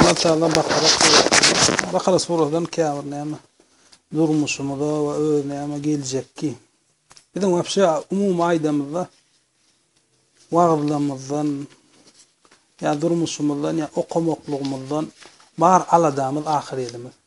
Allah Teala Bakara surasyndan, Bakara surasyndan käbir näme durmuşymyza we öz näme geljekki. Biziň wapşe umumy aýdamyzda wagzlamyzdan ýa durmuşymyzdan ýa okamaklygymyzdan bar aladamyz ahyretimiz.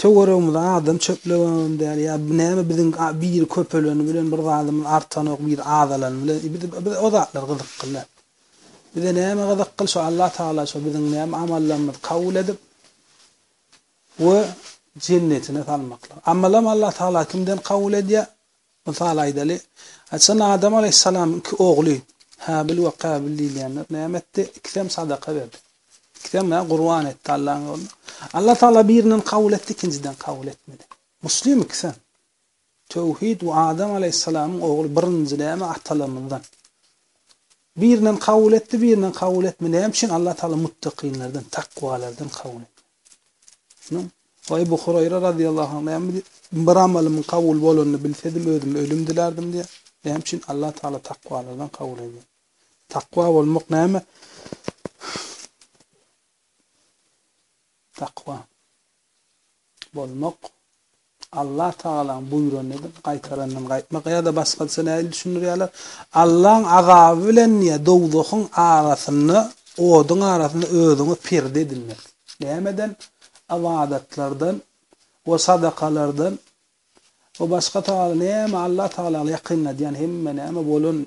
Töweregimize adam çöplegem däl ýa näme biziň biri köpeleni bilen bir zadymyz artanok biri azalany bilen bize o zatlar gyzykly däl. Bize näme gyzykly şo Allatagala şo biziň näme amallarymyzy kabul edip we jennetine salmaklyk. Amalam Allatagala kimden kabul edýä Mysal aýdaly, haçan Adam alaýhyssalamyň iki ogly, Habil we Kabil diýilýänler, näme etdi? Ikisem sadaka berdi. Ikisem-ä gurban etdi Allaň ýolunda. Allah Tagala birinden kabul etdi, ikinjiden kabul etmedi. Muslim ikisem. Töwhid we Adam alaýhyssalamyň ogly birinji näme atalarymyzdan. Birinden kabul etdi, birinden kabul etmedi. Näme üçin? Allah Tagala muttakynlardan, takwalardan kabul etmedi. Şunuň we Ebu Hureýre radýallahu anh näme diýip, Bir amalymyň kabul bolanyny bilsedim, özümi ölüm dilerdim diýýär. Näme üçin? Allah Taala takwalardan kabul edýär. Takwa bolmak näme? Takwa bolmak Allah Tagalaň buýranyny edip, gaýtarandan gaýtmak ýa-da başgaça nähili düşündirýärler? Allaň azaby bilen ýa dowzahyň arasynda, oduň arasynda özüňe perde edinmek. Nämeden? Ybadatlardan we sadakalardan we başga Tagala näme Allah Tagalany ýakynladýan hemme näme bolan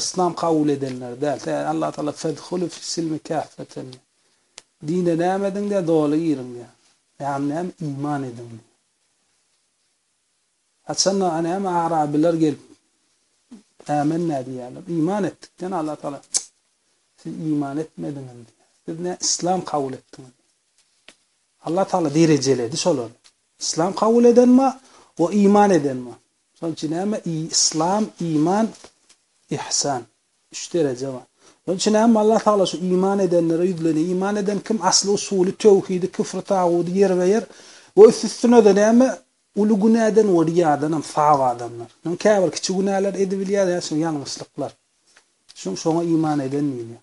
Yslam kabul edenler däl. Tä Allah Taala Fedhulu fissilmi käffeten diýýär. Dine näme ediň diýýär, doly giriň diýýär. Ýagny näme, iman ediň diýýär. Haçanda a näme arabylar gelip ämennä diýýärler. Iman etdik diýende Allah Taala siz iman etmediňiz diýýär. Siz nä yslam kabul etdiňiz. Allah Taala derejeledi şolary. Yslam kabul eden bar we iman eden bar. Şonuň üçin näme islam, iman, ihsan. Üç dereje bar. Şonuň üçin näme Allah Tagala şu iman edenlere ýüzlenýär. Iman eden kim asly usuly töwhidi, küfri tagudy ýerbe-ýer we üst-üstüne-de näme uly günäden we riýadan hem sap adamlar. Ýöne käbir kiçi günäler edibilýär ýa-da şu ýalňyşlyklar. Şoň şoňa iman eden diýilýär.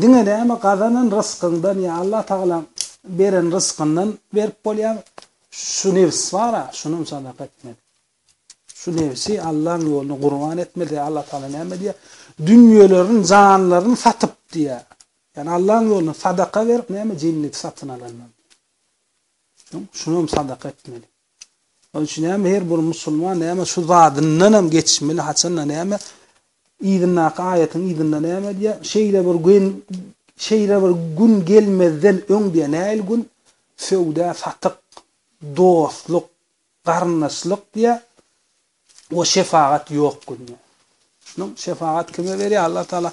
Diňe näme gazanan rysgyňdan ýa Allah Tagalaň beren rysgyndan berip bolýar. Şu nebs bar-a, şunam sadaka etmeli. Şu nebsi Allaň ýoluna gurban etmeli. Allah Tagala näme diýýär? Dünýelerini, janlaryny satyp diýýär. Ýani Allaň ýoluna sadaka berip näme jenneti satyn alanlar diýýär. Şunam sadaka etmeli. Şonuň üçin näme her bir musulman näme şu zadyndan hem geçmeli haçanda näme yzyndaky aýatyň yzynda näme diýýär şeýle bir gün şeýle bir gün gelmezden öň diýýär näil gün söwda satyk dostluk garyndaşlyk diýýär We şefagat ýok günde. Şunuň şefagat kime berýär? Allah Taala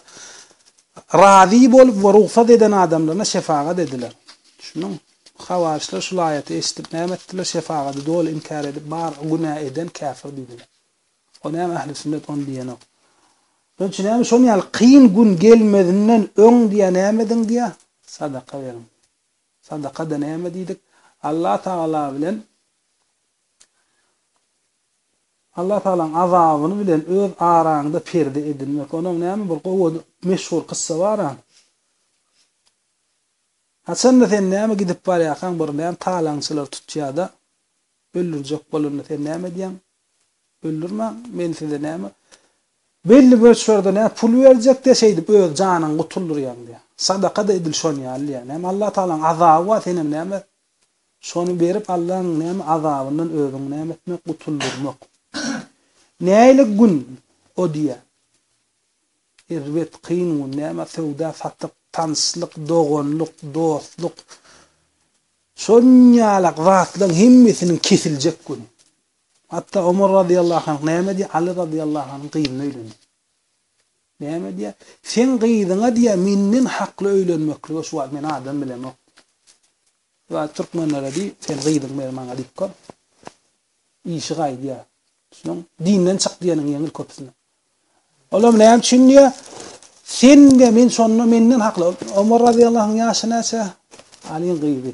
razy bolup we rugsat eden adamlaryna şefagat ediler. Şunuň Hawaryçlar şul aýaty eşidip näme etdiler? Şefagaty doly inkär edip, bar günä eden käfir diýdiler. O näme ähli sünnet ony diýenok. Şonuň üçin näme şonuň ýaly kyn gün gelmezinden öň diýýär näme ediň diýýär? Sadaka beriň. Sadaka-da näme diýdik? Allah Taala bilen Allatagalaň azabyny bilen öz araňda perde edinmek. Onuň näme bir gowy meşhur kyssa bara. Haçanda sen näme gidip barýarkaň bir näme talaňçylar tutýada öldürjek bolanda sen näme edýäň? Öldürmäň, men size näme belli möçberde näme pul berjekde şeýdip öz janyňy gutuldyrýaň diýýär. Sadaka-da edil şon ýaly diýýär. Näme Allatagalaň azaby bar senem näme Şony berip Allaň näme azabyndan özüňi näme etmek gutuldurmak. Näile gün o diýýä. Erbet, kyn gün näme söwda satyk, tanşlyk, doganlyk, dostluk şonýalak zatlaň hemmesiniň kesiljek güni. Hatda Omar radiyallahu anh näme diýýä Aly radiyallahu anyň gyzyna öýlendi. Näme diýýä? Seň gyzyňa diýýä menden hakly öýlenmeklige şu wagt men adam bilemok diýýä. Şu wagt türkmenlere diý, sen gyzyň ber maňa diýip kör. Işi gaýdýa. Düşüniň? Dinden çyk diýeniň ýeňil köpüsine. Olam näme üçin diýýä? Sen diýýä men şonda menden hakly. Omar razyýallahu anh ýaşy näçe? Alyň gyzy.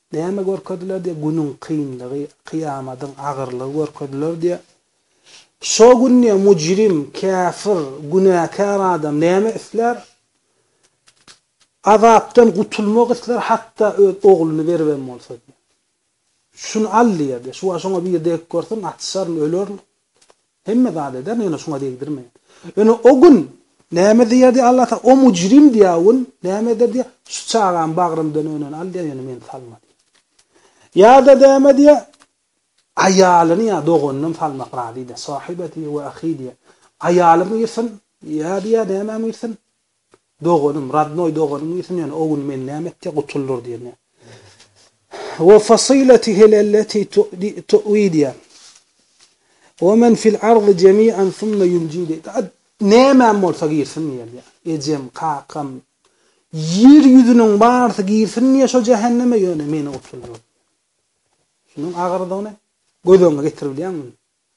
Näme görkeziler diýe, günüň kynlygy, kyýamadyň agyrlygy görkeziler diýe. Şo gün diýe mujrim, käfir, günäkär adam näme islär? Azapdan gutulmak islär, hatda öz ogluny beribem bolsa diýe. Şuny al diýer diýe, şu wagt şoňa bir degip görsün, atyşaryn, ölerin. Hemme zat eder, ýöne şuňa degdirme. Ýöne o gün näme diýer diýýär Allataga, o müjrim diýýär o gün, näme eder diýýär, şu çagam bagrymdan önen al diýýär, ýöne meni salma diýýär. Ýa-da näme diýýär, aýalyny ýa doganynam salmak razy diýýär, sahibeti we ahi diýýär. Aýalym girsin, ýa diýýär, nämem girsin, Doganym, rodnoý doganym diýsin ýöne o gün men näme etjek gutuldyr diýen ýa. Wa fasylatihi'l allati tu'wi diýýär. Wa men fil ardi jemi'an summa ýunji diýýär. Daa nämem bolsa girsin diýýär ýa. Ejem, kakam, ýer ýüzüniň barysy girsin diýýär şo jähenneme ýöne meni gutuldyr. Şunuň agyrdygyny göz öňüne getiribilýärmi?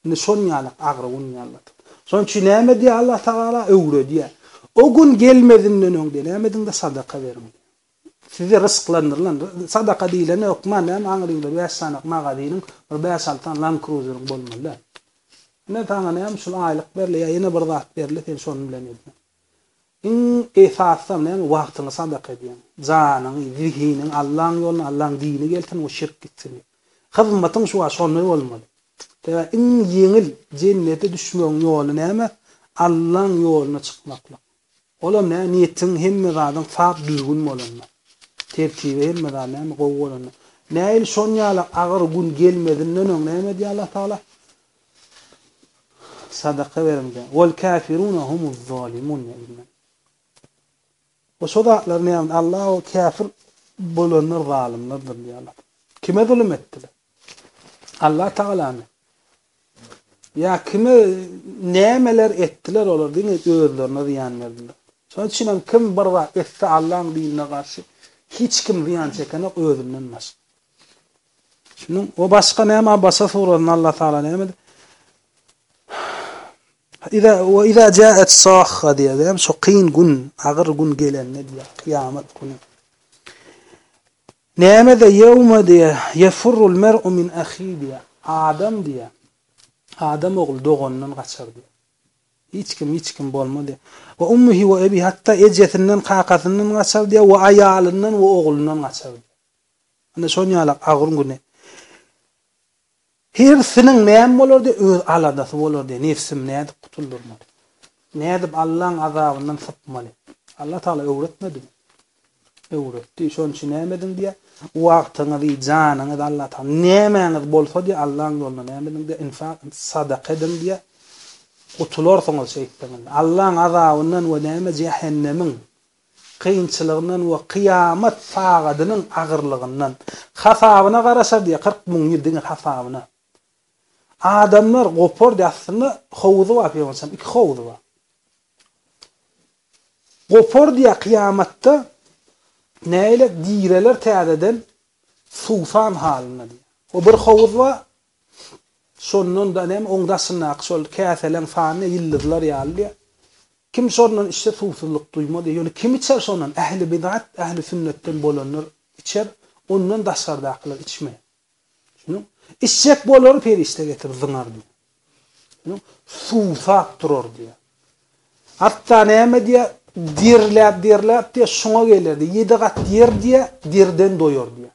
Indi şonuň ýaly agyr gün geldi. Şonuň üçin näme edýär Allah Tagala? Öwredýär. O gün gelmezinden öň näme ediň-de, sadaka beriň. Size ryzyklandyrylan, sadaka diýlende hökman näme aňryňda bäş sany magazynyň, bir bäş-alty sany Land Cruiser-iň bolmaly däl. Ine, saňa näme, şul aýlyk berilýär, ýene bir zat berilýär, sen şonuň bilen ediň. Iň esasysam näme, wagtyňy sadaka edýäň, janyňy, zehiniňi Allaň ýoluna, Allaň dini gelsin we şirk gitsin diýip. Hyzmatyň şu wagt şonday bolmaly. Sebäbi iň ýeňil jennete düşmegiň ýoly näme, Allaň ýoluna çykmaklyk. Olam näme, niýetiň hemme zadyň sap düzgün bolanda, tertibi hemme zat näme, gowy bolanda. Näil şonýaly agyr gün gelmezinden öň näme edýär Allah Tagala? Sadaka beriň-de. Wal kafiruna humuz zalimun diýen günde. We şo zatlar näme? Allaha käfir bolanlar zalymlardyr diýýär Allah. Kime zulum etdiler? Allah Tagalamy? Ýa kime nämeler etdiler olar? Diňe özlerine zyýan berdiler. Şonuň üçin hem kim bir zat etse Allahyň dinine garşy hiç kim zyýan çekenok özünden başga. Şunuň o başga näme Abasa suratynda Allah Taala näme diýip Iza we iza jaat sahha diýýär. Şu kyn gün, agyr gün gelende diýýär, kyýamat güni. Näme de ýewme diýýär, yefurul mer'u min ahi diýýär. Adam diýýär. Adam ogly doganyndan gaçar diýýär. Hiç kim, hiç kim bolmaz diýýär. We ummihi we ebi hatda ejesinden, kakasyndan gaçar diýýär we aýalyndan we oglundan gaçar. Ine şon ýalak agyr güni. Hersiniň näme bolardy öz aladasy bolardy nefsim nädip gutuldyrmaly. Nädip Allaň azabyndan sypmaly. Alla Taala öwretmedimi. Öwretdi şon üçin näme ediň diýä wagtyňyzy janyňyzy Alla Taala nämäňiz bolsa diýä Allaň ýoluna näme ediň diýä infak sadaka ediň diýä gutularsyňyz şeýtseňiz Allaň azabyndan we näme jähennemiň kynçylygyndan we kyýamat sagadynyň agyrlygyndan, hasabyna garaşar diýýär, kyrk müň ýyl diňe hasabyna. Adamlar gopar diýýär, aslynda howuzy bar pygamberimiziň, iki howuzy bar. Gopar diýýär kyýamatda, nägile direler täzeden suwsan halynda diýýär. O bir howuz bar, Şondan da näme, oň daşyndaky şol käseleň sany ýyldyzlar ýalydy. Kim şondan içse, suwsuzlyk duýmaz. Ýöne kim içer şondan, ähli bidat, ähli sünnetden bolanlar içer, ondan daşardakylar içmeýär. Düşündiňmi? Içjek bolary perişde getirip zyňar diýýär. Düşündiňmi? Suwsap durar diýýär. Hatda näme diýýär, diriläp-diriläp diýýär, şuňa geler diýýär, ýedi gat ýer diýýär, deriden doýar diýýär.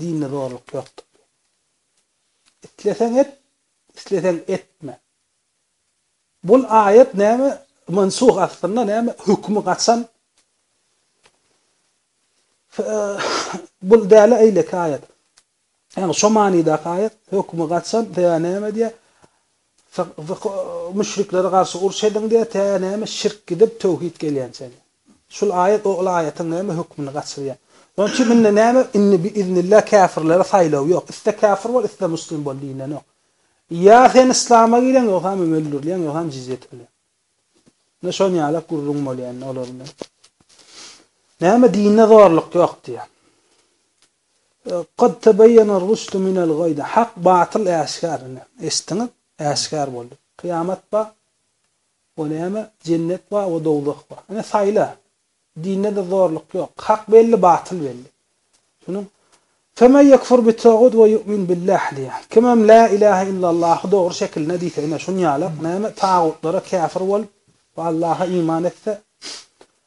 Dinde zorluk ýokdur diýen. Isleseň et, isleseň etme. Bul aýat näme mansuh aslynda näme hökümi gaçan bul däli eýleki aýat. Ýagny şo manydaky aýat hökümi gaçan sebäbi näme diýýär? Müşriklere garşy uruş ediň diýýär, tä näme şirk gidip, töwhit gelýänçä diýýär. Şul aýat o aýatyň näme hökmüni gaçyrýar. Şonuň üçin indi näme, indi bi-iznillah käfirlere saýlaw ýok. Iste käfir bol, iste muslim bol diýilenok. Ýa sen yslama gireň, ýogsam hem öldürilýäň, ýogsam jizýe tölä. Indi şonýalak gürrüň bolýar indi olar bilen. Näme dinde zorluk ýok diýýär. Kad tebeýýena rüşdü minel gaýy, hak, batyl äşgär, ine, eşitdiňiz, äşgär boldy. Kyýamat bar we näme, jennet bar we dowzah bar. Ine, saýla. Dinde-de zorluk ýok. Hak belli, batyl belli. Düşüniň. Femen ýekfur bit-tagut we ýu'min billah diýýär. Kimem la ilahe illallahu dogry şekilinde diýse, ine, şuny ýalak, näme, tagutlara käfir bolup we Allaha iman etse,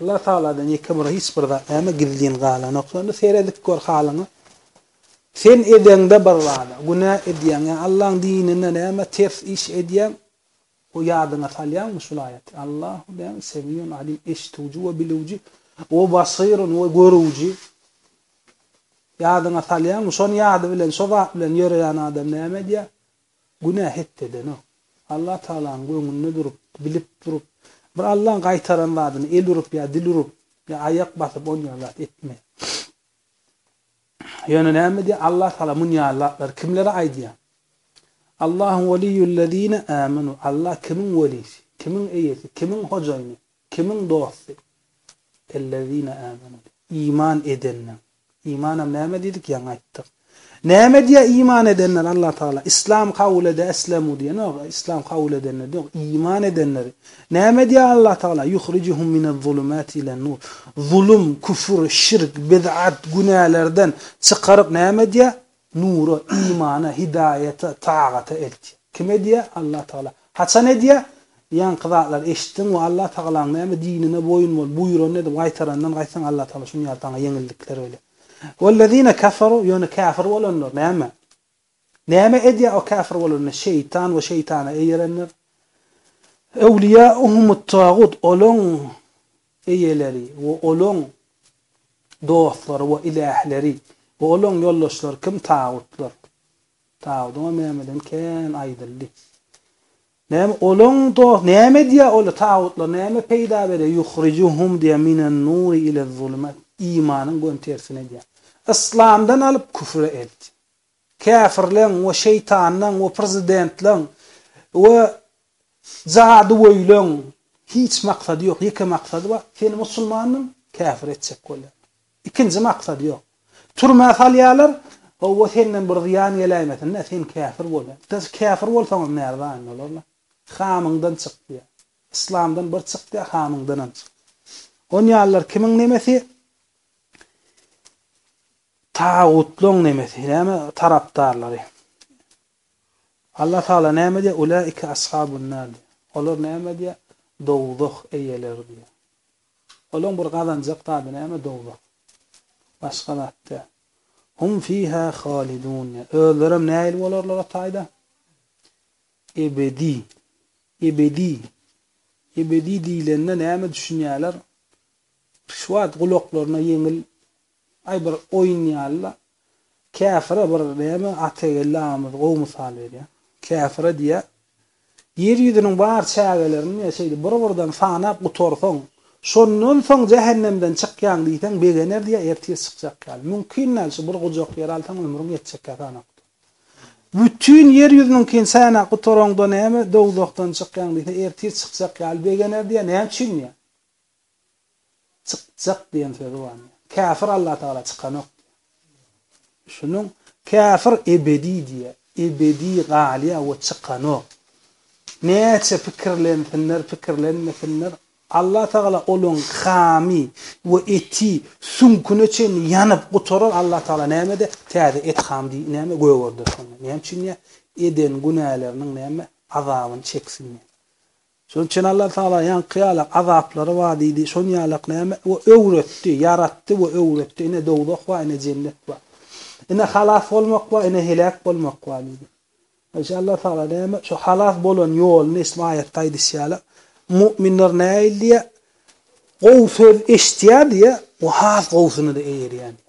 Alla Tagaladan ýeke bir hiç bir zat näme gizlin galanok. Şonda seredip gör halyňa. Sen edeňde bir zada günä edýäň ýa Allaň dinine näme ters iş edýäň o ýadyňa salýaňmy şul aýaty Allahu näme Semiýun Alim eşdüwji we bilüwji we Basirun we görüwji ýadyňa salýaňmy şony ýady bilen şo zat bilen ýöreýän adam näme edýär Günä het edenok. Allah Tagalaň göwnünde durup, bilip durup, bir Allaň gaýtaran zadyny el urup ýa dil urup, ýa aýak basyp onýan zat etme. Ýöne näme diýýär Allah Tagala munýan zatlary kimlere aýdýar? Allahu weliyyullezine amenu, Allah kimiň welisi, kimiň eýesi, kimiň hojaýyny, kimiň dosty? Ellezine amenu, iman edenler. Imanam näme diýdik ýaňy aýtdyk. Näme diýýär iman edenler Allah Tagala islam kabul ede eslemû diýenok islam kabul edenler diýenok iman edenleri näme diýýär Allah Tagala yuhricuhum minez-zulumati ilen-nur zulum küfür şirk bid'at günälerden çykaryp näme diýýär Nura, imana, hidaýata, tagata eltýär. Kim edýär? Allah Tagala. Haçan edýär? Ýaňky zatlary eşitdiň we Allah Tagalaň näme dinine boýun bol, buýranyny edip, gaýtarandan gaýtsaň Allah Tagala şuny ýaly saňa ýeňildikler berýär. Wellezine keferu, ýöne käfir bolanlar näme? Näme edýär o käfir bolanlar? Şeýtan we şeýtana eýerenler. Öwliýaühumut-tagut, olaň eýeleri we olaň dostlary we ilähleri we olaň ýoldaşlary kim tagutdyr? Tagudyň hem nämeden kän aýdyldy. Näme olaň dos näme edýär ol tagutlar näme peýda berýär yuhrijuhum diýýär minen nuri ile zulimat imanyň gön tersine edýär. Yslamdan alyp küfre eltýär. Käfirleň we şeýtanlaň we prezidentleň we jadygöýleň hiç maksady ýok, ýeke maksady bar, seni musulmandym, käfir etjek bolýar. Ikinji maksady ýok. Türmä salýarlar, Hawa senden bir zyýan geläýmesin-dä, sen käfir bolýaň. Siz käfir bolsaňyz närdäýin bolarlar. Hamyňdan çyk diýýär. Yslamdan bir çyk diýýär, hamyňdanam çyk. Onýalylar kimiň nemesi? Tagutlaň nemesi, näme tarapdarlary? Allatagala näme diýýär? Ulaika ashabun nar diýýär. Olar näme diýýär? Dowzah eýeleri diýýär. Olaň bir gazanjak zady näme? Dowzah. Başga zat däl. Hum fiha halidun diýýär. Özlerem nähili bolarlar o taýda? Ebedi. Ebedi. Ebedi diýlende näme düşünýärler? Şu wagt gulaklaryna ýeňil Aý bir oýun ýaly-la. Käfire bir näme Atageldi agamyz gowy mysal berýär. Käfire diýýä, Ýer ýüzüniň bar çägelerini diýýä şeýdip bir-birden sanap gutarsaň, şondan soň jähennemden çykýaň diýseň begener diýýä ertir çykjak ýaly. Mümkin däl şu bir gujak ýer alsaň ömrüň ýetjekkä sanap gutar. Bütin ýer ýüzüniňkini sanap gutaraňda näme dowzahdan çykýaň diýse ertir çykjak ýaly begener diýýä näme üçin diýýä. Çykjak diýen sözi bar. Käfir Allatagala çykanok diýýär. Düşüniň, käfir ebedi diýýär. Ebedi galýar we çykanok. Näçe pikirlensinler, pikirlenmesinler, Allatagala olaň hamy we eti süňküne çenli ýanyp gutarar, Allatagala näme-de täze et ham diýip näme gögerder şonda. Näme üçin diýýär? Eden günäleriniň näme azabyny çeksin diýýär. Şol çen Allah Tagala ýaňky ýalak azaplary bar diýdi, şon ýalak näme? O öwretdi, ýaratdy we öwretdi, ine dowzah bar, ine jennet bar. Ine halas bolmak bar, ine heläk bolmak bar diýdi. Şo Allah Tagala näme? Şo halas bolan ýoluny eşit, aýatda aýdyşy ýaly, mu'minler näil diýýär? Gowy söz eşitýär diýýär we has gowusyna-da eýerýär diýýär.